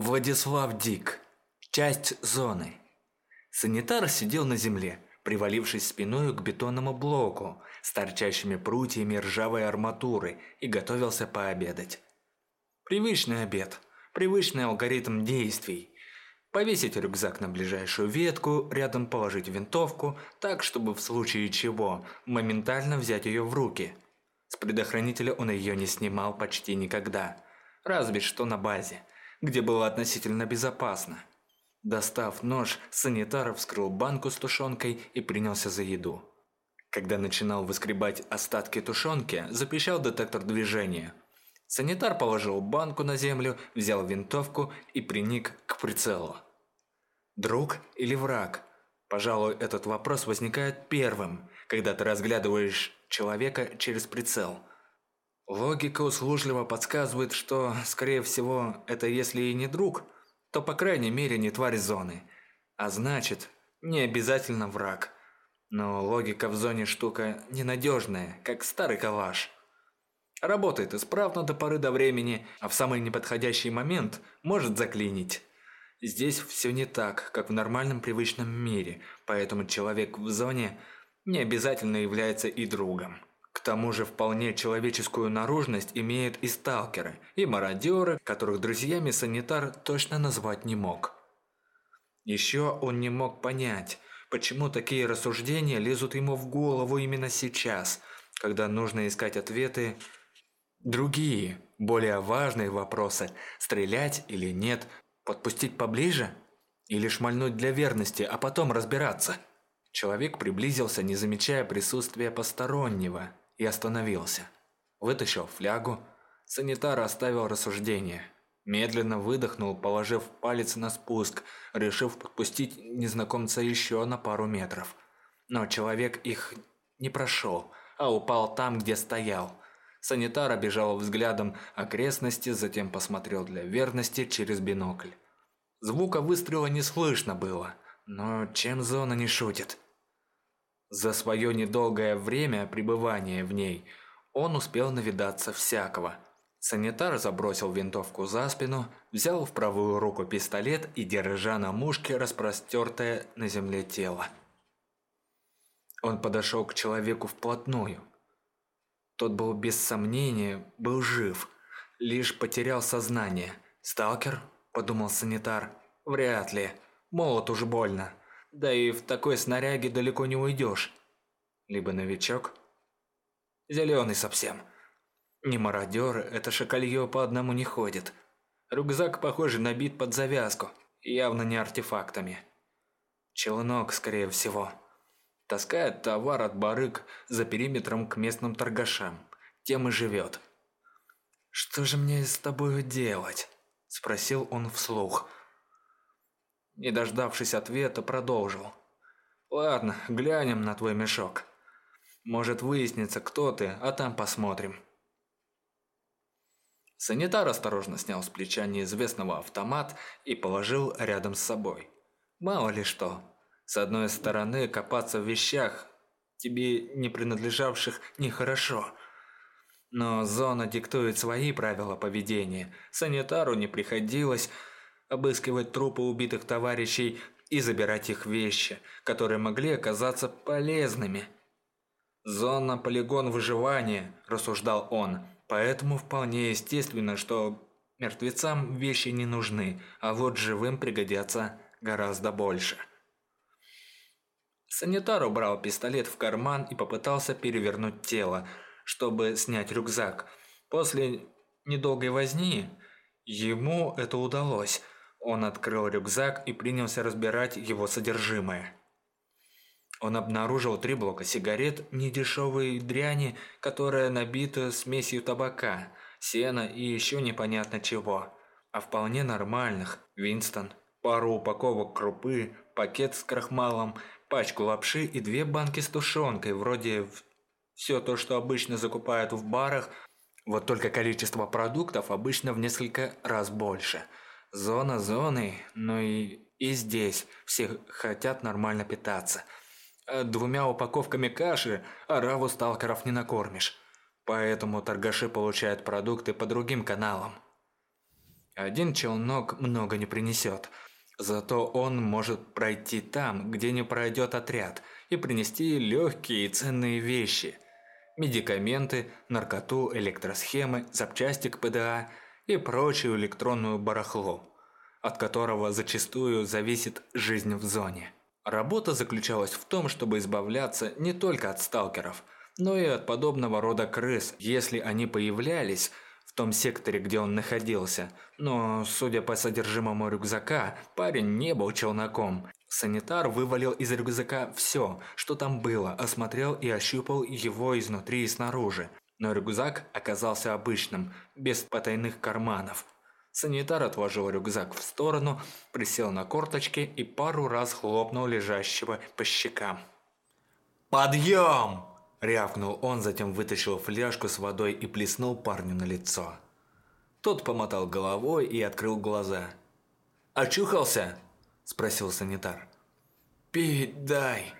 Владислав Дик. Часть зоны. Санитар сидел на земле, привалившись спиной к бетонному блоку с торчащими прутьями ржавой арматуры и готовился пообедать. Привычный обед, привычный алгоритм действий. Повесить рюкзак на ближайшую ветку, рядом положить винтовку, так, чтобы в случае чего моментально взять ее в руки. С предохранителя он ее не снимал почти никогда, разве что на базе – где было относительно безопасно. Достав нож, санитар вскрыл банку с тушенкой и принялся за еду. Когда начинал выскребать остатки тушенки, запищал детектор движения. Санитар положил банку на землю, взял винтовку и приник к прицелу. Друг или враг? Пожалуй, этот вопрос возникает первым, когда ты разглядываешь человека через прицел – Логика услужливо подсказывает, что, скорее всего, это если и не друг, то по крайней мере не тварь зоны. А значит, не обязательно враг. Но логика в зоне штука ненадежная, как старый калаш. Работает исправно до поры до времени, а в самый неподходящий момент может заклинить. Здесь все не так, как в нормальном привычном мире, поэтому человек в зоне не обязательно является и другом. К тому же вполне человеческую наружность имеют и сталкеры, и мародеры, которых друзьями санитар точно назвать не мог. Еще он не мог понять, почему такие рассуждения лезут ему в голову именно сейчас, когда нужно искать ответы Другие, более важные вопросы – стрелять или нет, подпустить поближе? Или шмальнуть для верности, а потом разбираться? Человек приблизился, не замечая присутствия постороннего, и остановился. Вытащил флягу. Санитар оставил рассуждение. Медленно выдохнул, положив палец на спуск, решив подпустить незнакомца еще на пару метров. Но человек их не прошел, а упал там, где стоял. Санитар обижал взглядом окрестности, затем посмотрел для верности через бинокль. Звука выстрела не слышно было, но чем зона не шутит? За свое недолгое время пребывания в ней он успел навидаться всякого. Санитар забросил винтовку за спину, взял в правую руку пистолет и, держа на мушке распростертое на земле тело. Он подошел к человеку вплотную. Тот был без сомнения, был жив, лишь потерял сознание. «Сталкер?» – подумал санитар. «Вряд ли. Молот уж больно. Да и в такой снаряге далеко не уйдешь. Либо новичок. Зеленый совсем. Не мародер, это шакалье по одному не ходит. Рюкзак, похоже, набит под завязку. Явно не артефактами. Челнок, скорее всего. Таскает товар от барыг за периметром к местным торгашам. Тем и живет. «Что же мне с тобой делать?» – спросил он вслух. Не дождавшись ответа, продолжил. «Ладно, глянем на твой мешок. Может выяснится, кто ты, а там посмотрим». Санитар осторожно снял с плеча неизвестного автомат и положил рядом с собой. Мало ли что. С одной стороны, копаться в вещах, тебе не принадлежавших, нехорошо. Но зона диктует свои правила поведения. Санитару не приходилось обыскивать трупы убитых товарищей и забирать их вещи, которые могли оказаться полезными. «Зона – полигон выживания», – рассуждал он, «поэтому вполне естественно, что мертвецам вещи не нужны, а вот живым пригодятся гораздо больше». Санитар убрал пистолет в карман и попытался перевернуть тело, чтобы снять рюкзак. После недолгой возни ему это удалось – он открыл рюкзак и принялся разбирать его содержимое. Он обнаружил три блока сигарет недешевой дряни, которая набита смесью табака, сена и еще непонятно чего. А вполне нормальных – Винстон, пару упаковок крупы, пакет с крахмалом, пачку лапши и две банки с тушенкой, вроде все то, что обычно закупают в барах, вот только количество продуктов обычно в несколько раз больше – Зона зоной, но и, и здесь все хотят нормально питаться. А двумя упаковками каши ораву сталкеров не накормишь. Поэтому торгаши получают продукты по другим каналам. Один челнок много не принесет. Зато он может пройти там, где не пройдет отряд, и принести легкие и ценные вещи. Медикаменты, наркоту, электросхемы, запчасти к ПДА и прочую электронную барахло, от которого зачастую зависит жизнь в зоне. Работа заключалась в том, чтобы избавляться не только от сталкеров, но и от подобного рода крыс, если они появлялись – том секторе, где он находился, но, судя по содержимому рюкзака, парень не был челноком. Санитар вывалил из рюкзака все, что там было, осмотрел и ощупал его изнутри и снаружи. Но рюкзак оказался обычным, без потайных карманов. Санитар отложил рюкзак в сторону, присел на корточки и пару раз хлопнул лежащего по щекам. «Подъем!» Рявкнул он, затем вытащил фляжку с водой и плеснул парню на лицо. Тот помотал головой и открыл глаза. «Очухался?» – спросил санитар. «Пить дай!»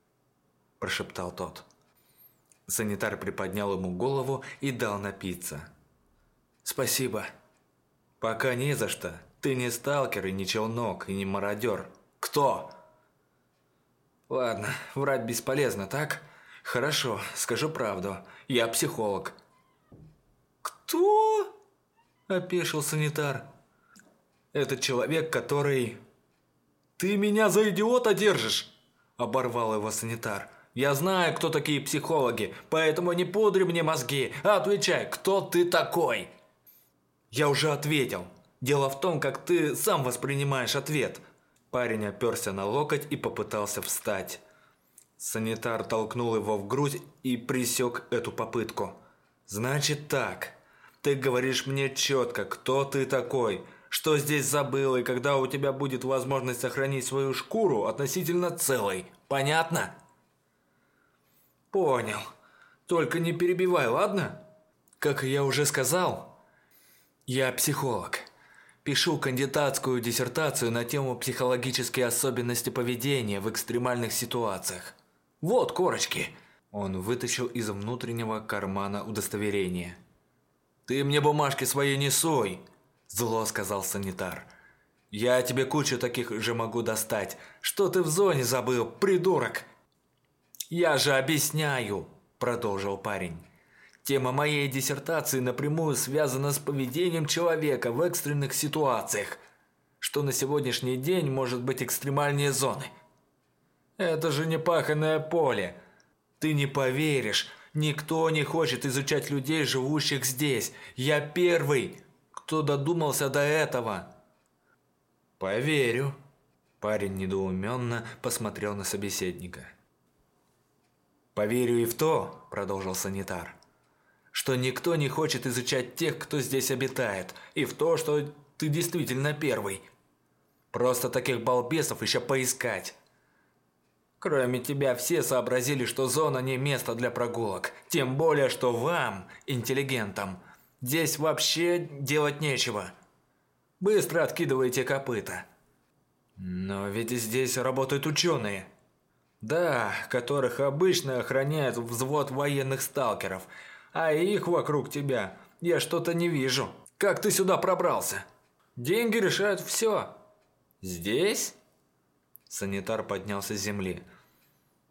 – прошептал тот. Санитар приподнял ему голову и дал напиться. «Спасибо». «Пока не за что. Ты не сталкер и не челнок, и не мародер. Кто?» «Ладно, врать бесполезно, так?» Хорошо, скажу правду. Я психолог. Кто? Опешил санитар. Это человек, который... Ты меня за идиота держишь? Оборвал его санитар. Я знаю, кто такие психологи, поэтому не пудри мне мозги, отвечай, кто ты такой? Я уже ответил. Дело в том, как ты сам воспринимаешь ответ. Парень оперся на локоть и попытался встать. Санитар толкнул его в грудь и пресек эту попытку. «Значит так. Ты говоришь мне четко, кто ты такой, что здесь забыл и когда у тебя будет возможность сохранить свою шкуру относительно целой. Понятно?» «Понял. Только не перебивай, ладно?» «Как я уже сказал, я психолог. Пишу кандидатскую диссертацию на тему психологические особенности поведения в экстремальных ситуациях. Вот корочки!» Он вытащил из внутреннего кармана удостоверение. «Ты мне бумажки свои не суй!» Зло сказал санитар. «Я тебе кучу таких же могу достать. Что ты в зоне забыл, придурок?» «Я же объясняю!» Продолжил парень. Тема моей диссертации напрямую связана с поведением человека в экстренных ситуациях, что на сегодняшний день может быть экстремальнее зоны – это же не паханное поле. Ты не поверишь, никто не хочет изучать людей, живущих здесь. Я первый, кто додумался до этого. Поверю. Парень недоуменно посмотрел на собеседника. «Поверю и в то», – продолжил санитар, – «что никто не хочет изучать тех, кто здесь обитает, и в то, что ты действительно первый. Просто таких балбесов еще поискать. Кроме тебя все сообразили, что зона не место для прогулок. Тем более, что вам, интеллигентам, здесь вообще делать нечего. Быстро откидывайте копыта. Но ведь здесь работают ученые. Да, которых обычно охраняет взвод военных сталкеров. А их вокруг тебя я что-то не вижу. Как ты сюда пробрался? Деньги решают все. Здесь? Санитар поднялся с земли.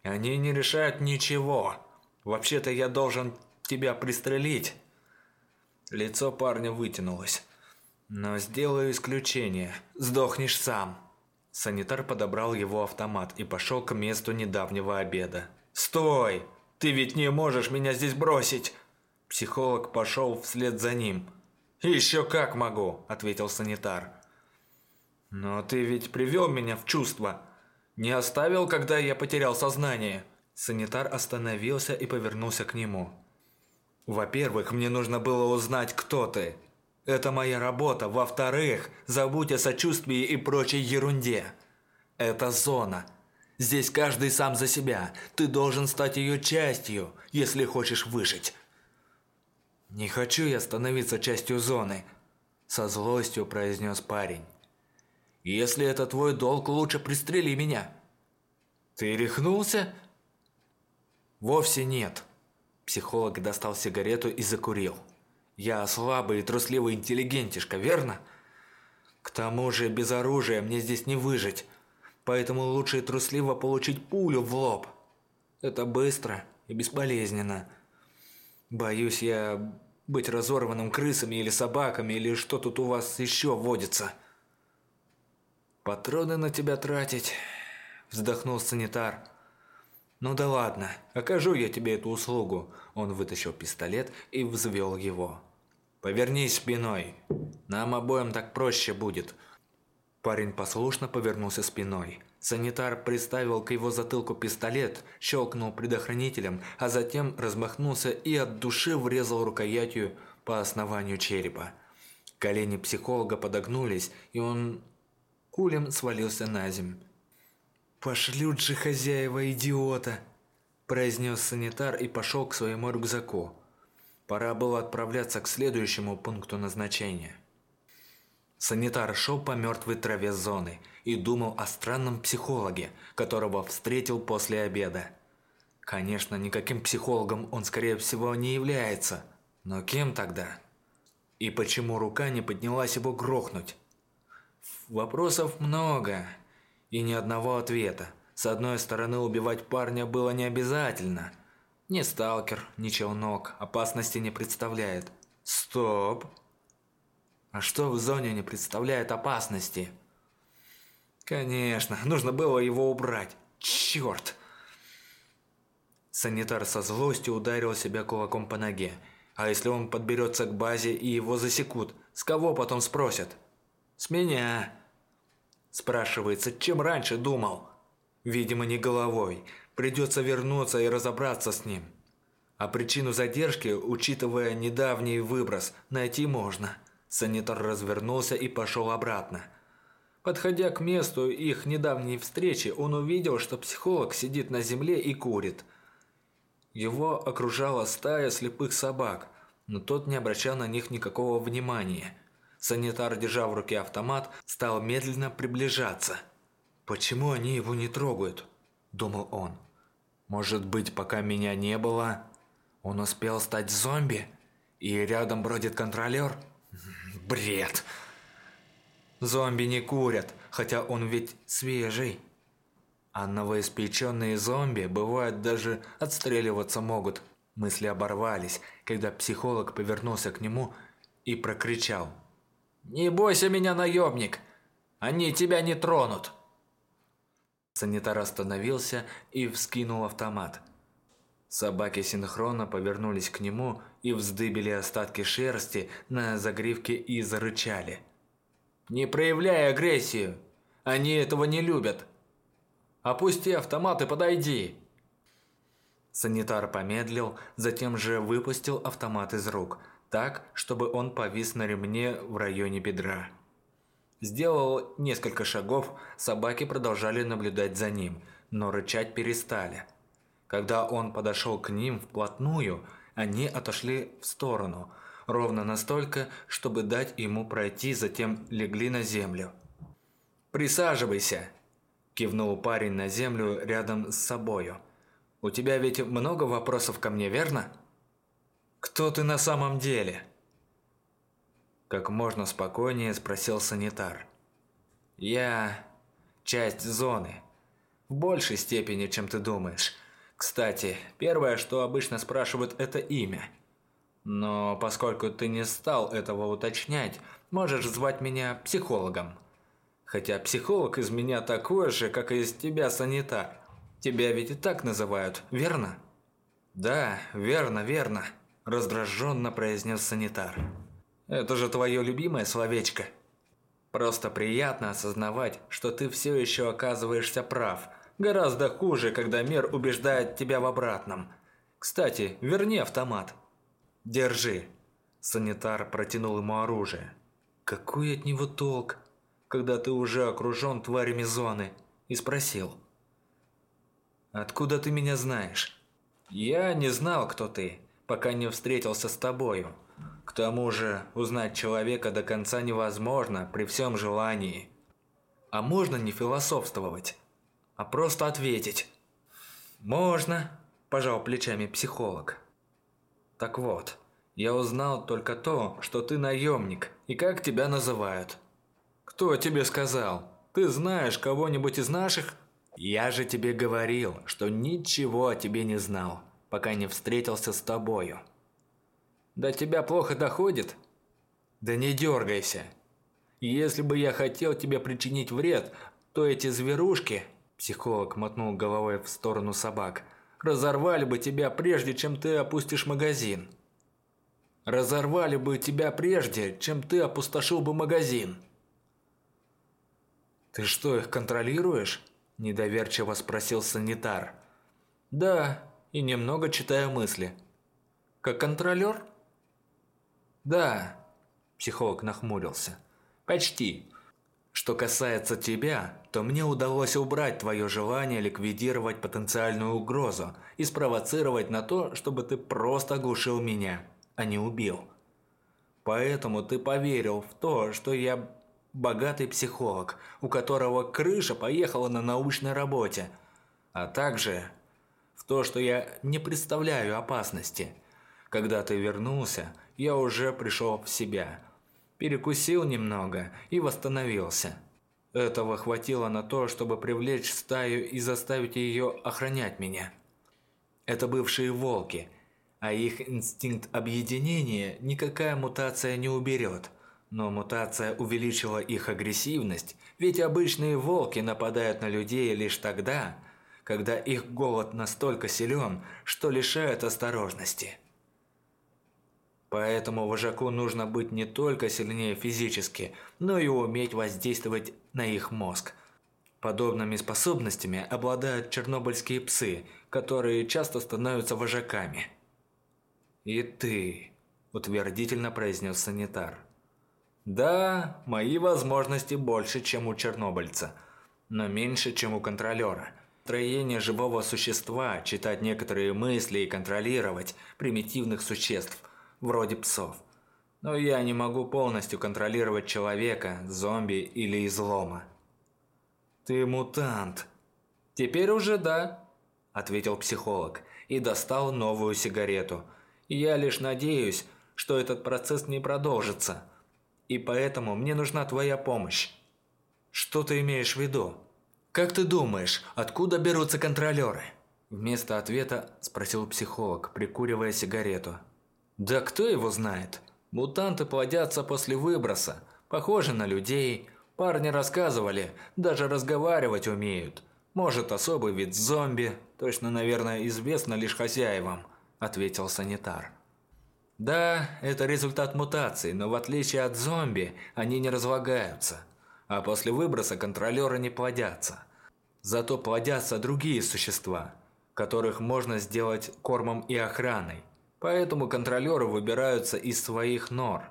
«Они не решают ничего. Вообще-то я должен тебя пристрелить». Лицо парня вытянулось. «Но сделаю исключение. Сдохнешь сам». Санитар подобрал его автомат и пошел к месту недавнего обеда. «Стой! Ты ведь не можешь меня здесь бросить!» Психолог пошел вслед за ним. «Еще как могу!» – ответил санитар. «Но ты ведь привел меня в чувство. Не оставил, когда я потерял сознание?» Санитар остановился и повернулся к нему. «Во-первых, мне нужно было узнать, кто ты. Это моя работа. Во-вторых, забудь о сочувствии и прочей ерунде. Это зона. Здесь каждый сам за себя. Ты должен стать ее частью, если хочешь выжить». «Не хочу я становиться частью зоны», – со злостью произнес парень. Если это твой долг, лучше пристрели меня». «Ты рехнулся?» «Вовсе нет». Психолог достал сигарету и закурил. Я слабый и трусливый интеллигентишка, верно? К тому же без оружия мне здесь не выжить, поэтому лучше трусливо получить пулю в лоб. Это быстро и безболезненно. Боюсь я быть разорванным крысами или собаками, или что тут у вас еще водится. Патроны на тебя тратить, вздохнул санитар. Ну да ладно, окажу я тебе эту услугу. Он вытащил пистолет и взвел его. Повернись спиной. Нам обоим так проще будет. Парень послушно повернулся спиной. Санитар приставил к его затылку пистолет, щелкнул предохранителем, а затем размахнулся и от души врезал рукоятью по основанию черепа. Колени психолога подогнулись, и он кулем свалился на земь. «Пошлют же хозяева идиота!» – произнес санитар и пошел к своему рюкзаку. Пора было отправляться к следующему пункту назначения. Санитар шел по мертвой траве зоны и думал о странном психологе, которого встретил после обеда. Конечно, никаким психологом он, скорее всего, не является. Но кем тогда? И почему рука не поднялась его грохнуть? Вопросов много и ни одного ответа. С одной стороны, убивать парня было не обязательно – ни сталкер, ни челнок опасности не представляет. Стоп. А что в зоне не представляет опасности? Конечно, нужно было его убрать. Черт! Санитар со злостью ударил себя кулаком по ноге. А если он подберется к базе и его засекут, с кого потом спросят? С меня. Спрашивается, чем раньше думал? Видимо, не головой. Придется вернуться и разобраться с ним. А причину задержки, учитывая недавний выброс, найти можно. Санитар развернулся и пошел обратно. Подходя к месту их недавней встречи, он увидел, что психолог сидит на земле и курит. Его окружала стая слепых собак, но тот не обращал на них никакого внимания. Санитар, держа в руке автомат, стал медленно приближаться. «Почему они его не трогают?» – думал он. Может быть, пока меня не было, он успел стать зомби? И рядом бродит контролер? Бред! Зомби не курят, хотя он ведь свежий. А новоиспеченные зомби, бывает, даже отстреливаться могут. Мысли оборвались, когда психолог повернулся к нему и прокричал. «Не бойся меня, наемник! Они тебя не тронут!» Санитар остановился и вскинул автомат. Собаки синхронно повернулись к нему и вздыбили остатки шерсти на загривке и зарычали. «Не проявляй агрессию! Они этого не любят! Опусти автомат и подойди!» Санитар помедлил, затем же выпустил автомат из рук, так, чтобы он повис на ремне в районе бедра. Сделал несколько шагов, собаки продолжали наблюдать за ним, но рычать перестали. Когда он подошел к ним вплотную, они отошли в сторону, ровно настолько, чтобы дать ему пройти, затем легли на землю. «Присаживайся!» – кивнул парень на землю рядом с собою. «У тебя ведь много вопросов ко мне, верно?» «Кто ты на самом деле?» Как можно спокойнее спросил санитар. «Я... часть зоны. В большей степени, чем ты думаешь. Кстати, первое, что обычно спрашивают, это имя. Но поскольку ты не стал этого уточнять, можешь звать меня психологом. Хотя психолог из меня такой же, как и из тебя санитар. Тебя ведь и так называют, верно?» «Да, верно, верно», – раздраженно произнес санитар. Это же твое любимое словечко. Просто приятно осознавать, что ты все еще оказываешься прав. Гораздо хуже, когда мир убеждает тебя в обратном. Кстати, верни автомат. Держи. Санитар протянул ему оружие. Какой от него толк, когда ты уже окружен тварями зоны? И спросил. Откуда ты меня знаешь? Я не знал, кто ты, пока не встретился с тобою. К тому же, узнать человека до конца невозможно при всем желании. А можно не философствовать, а просто ответить. «Можно», – пожал плечами психолог. «Так вот, Я узнал только то, что ты наемник и как тебя называют. Кто тебе сказал? Ты знаешь кого-нибудь из наших? Я же тебе говорил, что ничего о тебе не знал, пока не встретился с тобою. До тебя плохо доходит? Да не дергайся. Если бы я хотел тебе причинить вред, то эти зверушки, психолог мотнул головой в сторону собак, разорвали бы тебя прежде, чем ты опустишь магазин. Разорвали бы тебя прежде, чем ты опустошил бы магазин. Ты что, их контролируешь? Недоверчиво спросил санитар. Да, и немного читаю мысли. Как контролер? Да, психолог нахмурился. Почти. Что касается тебя, то мне удалось убрать твое желание ликвидировать потенциальную угрозу и спровоцировать на то, чтобы ты просто оглушил меня, а не убил. Поэтому ты поверил в то, что я богатый психолог, у которого крыша поехала на научной работе, а также в то, что я не представляю опасности. Когда ты вернулся, я уже пришел в себя, перекусил немного и восстановился. Этого хватило на то, чтобы привлечь стаю и заставить ее охранять меня. Это бывшие волки, а их инстинкт объединения никакая мутация не уберет – но мутация увеличила их агрессивность, ведь обычные волки нападают на людей лишь тогда, когда их голод настолько силен, что лишает осторожности. Поэтому вожаку нужно быть не только сильнее физически, но и уметь воздействовать на их мозг. Подобными способностями обладают чернобыльские псы, которые часто становятся вожаками. «И ты», – утвердительно произнес санитар. Да, мои возможности больше, чем у чернобыльца, но меньше, чем у контролера. Строение живого существа, читать некоторые мысли и контролировать примитивных существ, вроде псов. Но я не могу полностью контролировать человека, зомби или излома. Ты мутант. Теперь уже да, ответил психолог и достал новую сигарету. Я лишь надеюсь, что этот процесс не продолжится – и поэтому мне нужна твоя помощь. Что ты имеешь в виду? Как ты думаешь, откуда берутся контролеры? Вместо ответа спросил психолог, прикуривая сигарету. Да кто его знает? Мутанты плодятся после выброса, похожи на людей. Парни рассказывали, даже разговаривать умеют. Может, особый вид зомби, точно, наверное, известно лишь хозяевам, ответил санитар. Да, это результат мутации, но в отличие от зомби, они не разлагаются. А после выброса контролеры не плодятся. Зато плодятся другие существа, которых можно сделать кормом и охраной. Поэтому контролеры выбираются из своих нор,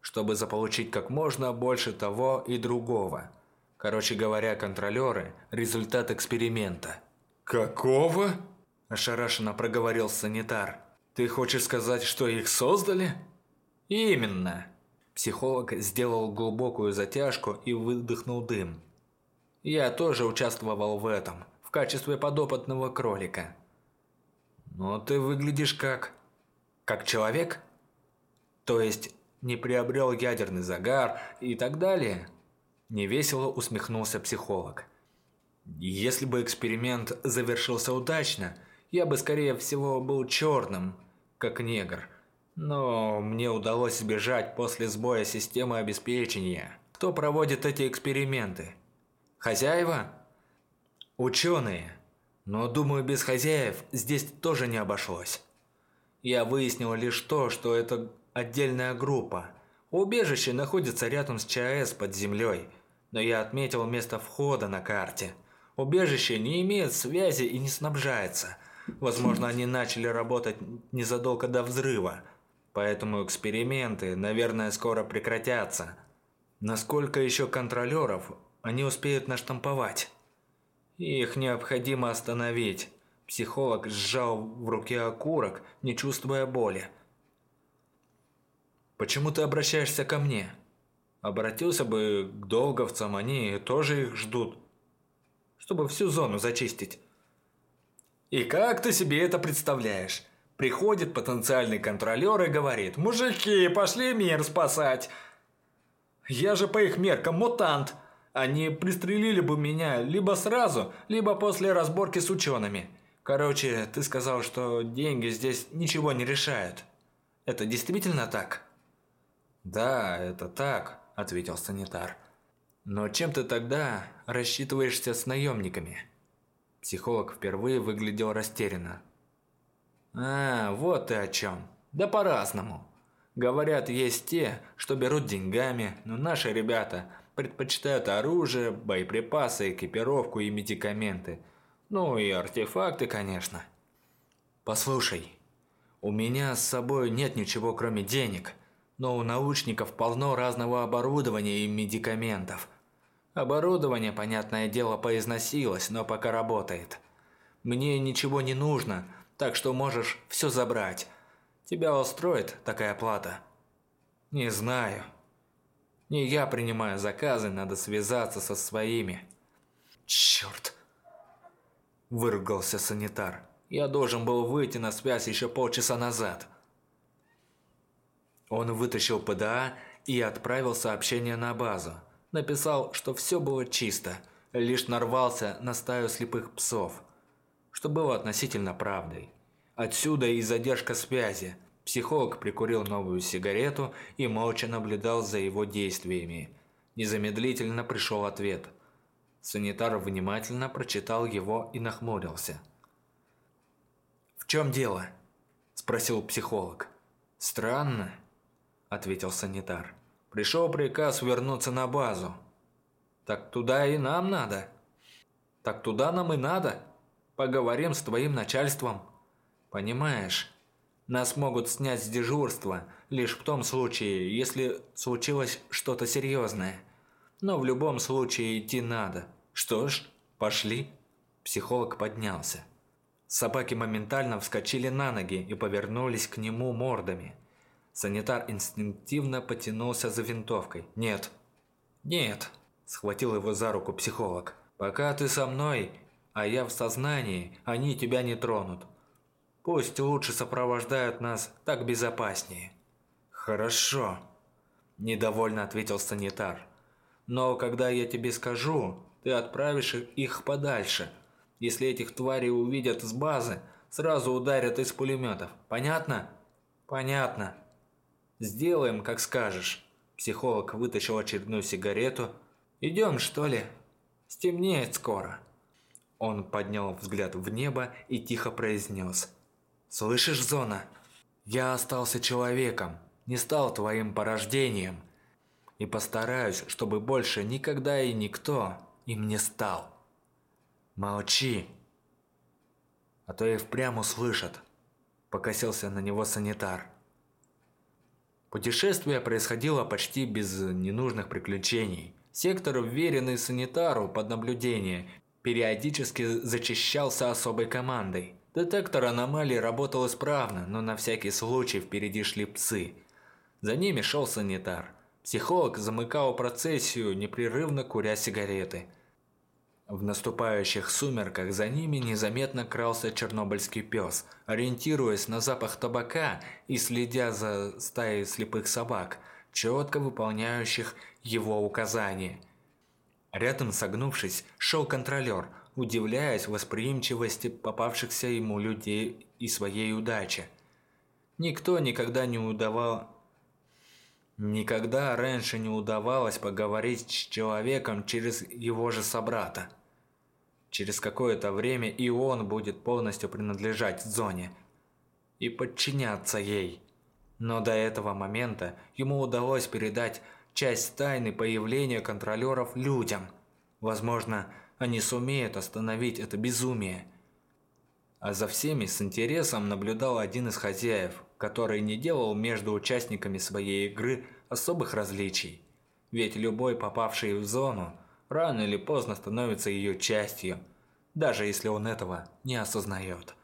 чтобы заполучить как можно больше того и другого. Короче говоря, контролеры – результат эксперимента. «Какого?» – ошарашенно проговорил санитар – ты хочешь сказать, что их создали? Именно. Психолог сделал глубокую затяжку и выдохнул дым. Я тоже участвовал в этом, в качестве подопытного кролика. Но ты выглядишь как... как человек? То есть не приобрел ядерный загар и так далее? Невесело усмехнулся психолог. Если бы эксперимент завершился удачно, я бы скорее всего был черным, как негр. Но мне удалось сбежать после сбоя системы обеспечения. Кто проводит эти эксперименты? Хозяева? Ученые. Но, думаю, без хозяев здесь тоже не обошлось. Я выяснил лишь то, что это отдельная группа. Убежище находится рядом с ЧАЭС под землей, но я отметил место входа на карте. Убежище не имеет связи и не снабжается – Возможно, они начали работать незадолго до взрыва. Поэтому эксперименты, наверное, скоро прекратятся. Насколько еще контролеров они успеют наштамповать? Их необходимо остановить. Психолог сжал в руке окурок, не чувствуя боли. «Почему ты обращаешься ко мне?» Обратился бы к долговцам, они тоже их ждут. Чтобы всю зону зачистить. «И как ты себе это представляешь?» Приходит потенциальный контролер и говорит, «Мужики, пошли мир спасать!» Я же по их меркам мутант. Они пристрелили бы меня либо сразу, либо после разборки с учеными. Короче, ты сказал, что деньги здесь ничего не решают. Это действительно так? Да, это так, ответил санитар. Но чем ты тогда рассчитываешься с наемниками? Психолог впервые выглядел растерянно. А, вот ты о чем. Да по-разному. Говорят, есть те, что берут деньгами, но наши ребята предпочитают оружие, боеприпасы, экипировку и медикаменты. Ну и артефакты, конечно. Послушай, у меня с собой нет ничего кроме денег, но у научников полно разного оборудования и медикаментов – Оборудование, понятное дело, поизносилось, но пока работает. Мне ничего не нужно, так что можешь все забрать. Тебя устроит такая плата? Не знаю. Не я принимаю заказы, надо связаться со своими. Черт! Выругался санитар. Я должен был выйти на связь еще полчаса назад. Он вытащил ПДА и отправил сообщение на базу. Написал, что все было чисто, лишь нарвался на стаю слепых псов, что было относительно правдой. Отсюда и задержка связи. Психолог прикурил новую сигарету и молча наблюдал за его действиями. Незамедлительно пришел ответ. Санитар внимательно прочитал его и нахмурился. «В чем дело?» – спросил психолог. «Странно», – ответил санитар. Пришел приказ вернуться на базу. Так туда и нам надо. Так туда нам и надо. Поговорим с твоим начальством. Понимаешь, нас могут снять с дежурства лишь в том случае, если случилось что-то серьезное. Но в любом случае идти надо. Что ж, пошли. Психолог поднялся. Собаки моментально вскочили на ноги и повернулись к нему мордами – Санитар инстинктивно потянулся за винтовкой. «Нет». «Нет», – схватил его за руку психолог. «Пока ты со мной, а я в сознании, они тебя не тронут. Пусть лучше сопровождают нас, так безопаснее». «Хорошо», – недовольно ответил санитар. «Но когда я тебе скажу, ты отправишь их подальше. Если этих тварей увидят с базы, сразу ударят из пулеметов. Понятно?» «Понятно», «Сделаем, как скажешь». Психолог вытащил очередную сигарету. «Идем, что ли? Стемнеет скоро». Он поднял взгляд в небо и тихо произнес. «Слышишь, Зона? Я остался человеком, не стал твоим порождением. И постараюсь, чтобы больше никогда и никто им не стал. Молчи, а то и впрямь услышат», – покосился на него санитар. Путешествие происходило почти без ненужных приключений. Сектор, вверенный санитару под наблюдение, периодически зачищался особой командой. Детектор аномалий работал исправно, но на всякий случай впереди шли псы. За ними шел санитар. Психолог замыкал процессию, непрерывно куря сигареты. В наступающих сумерках за ними незаметно крался чернобыльский пес, ориентируясь на запах табака и следя за стаей слепых собак, четко выполняющих его указания. Рядом согнувшись, шел контролер, удивляясь восприимчивости попавшихся ему людей и своей удаче. Никто никогда не удавал... Никогда раньше не удавалось поговорить с человеком через его же собрата. Через какое-то время и он будет полностью принадлежать зоне и подчиняться ей. Но до этого момента ему удалось передать часть тайны появления контролеров людям. Возможно, они сумеют остановить это безумие. А за всеми с интересом наблюдал один из хозяев, который не делал между участниками своей игры особых различий. Ведь любой попавший в зону рано или поздно становится ее частью, даже если он этого не осознает.